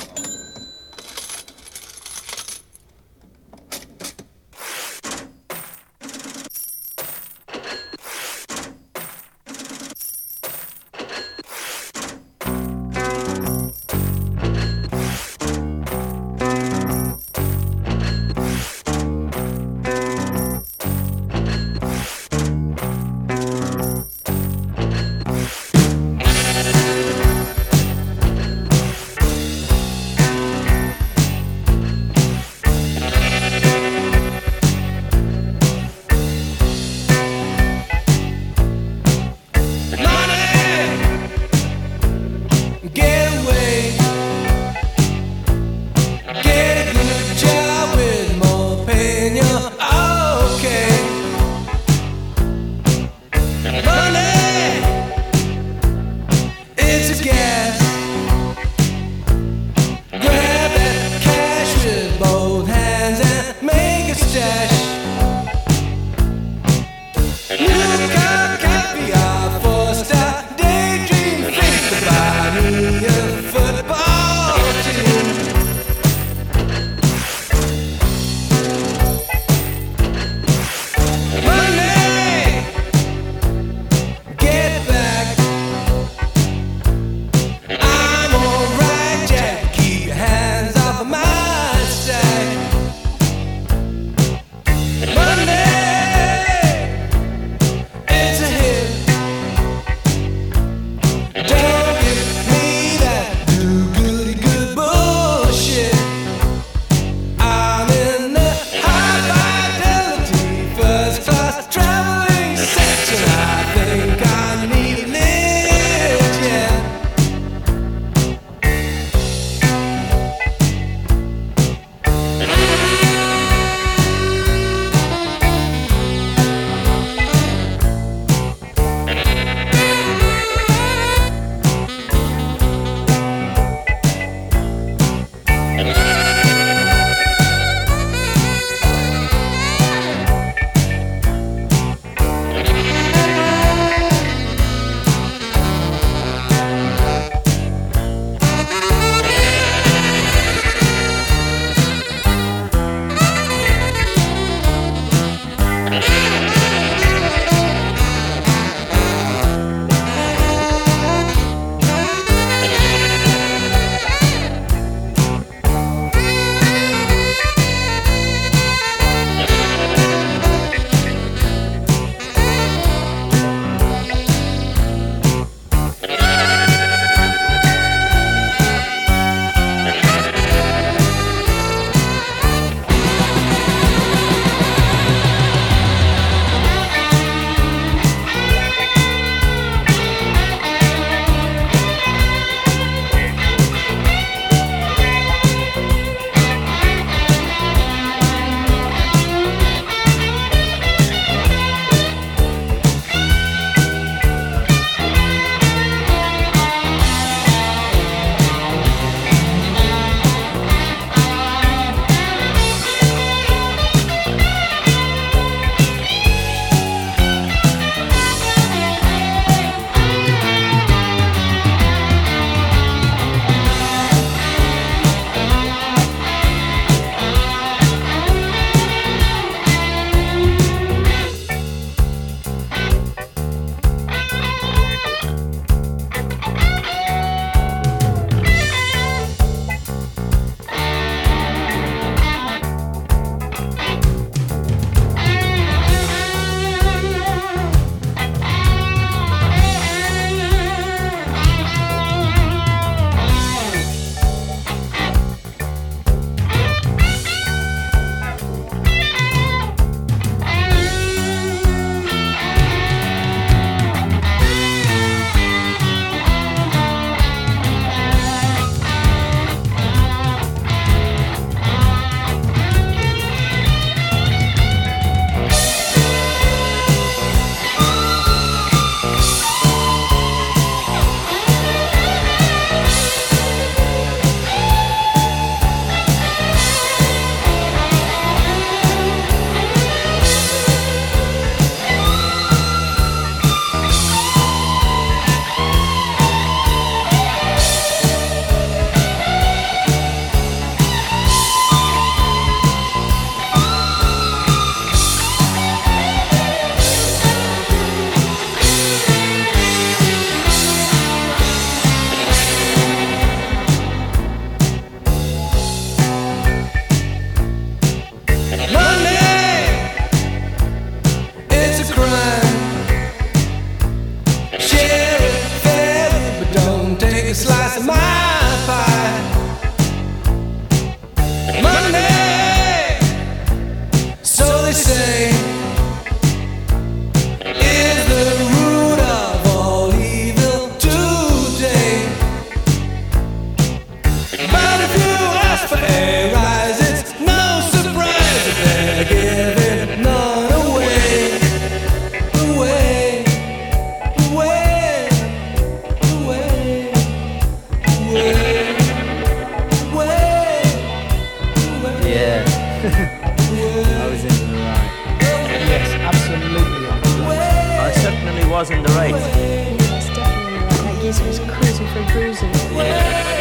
you wasn't the right. Yeah, that's definitely right. That geese was cruising for bruising. Yeah.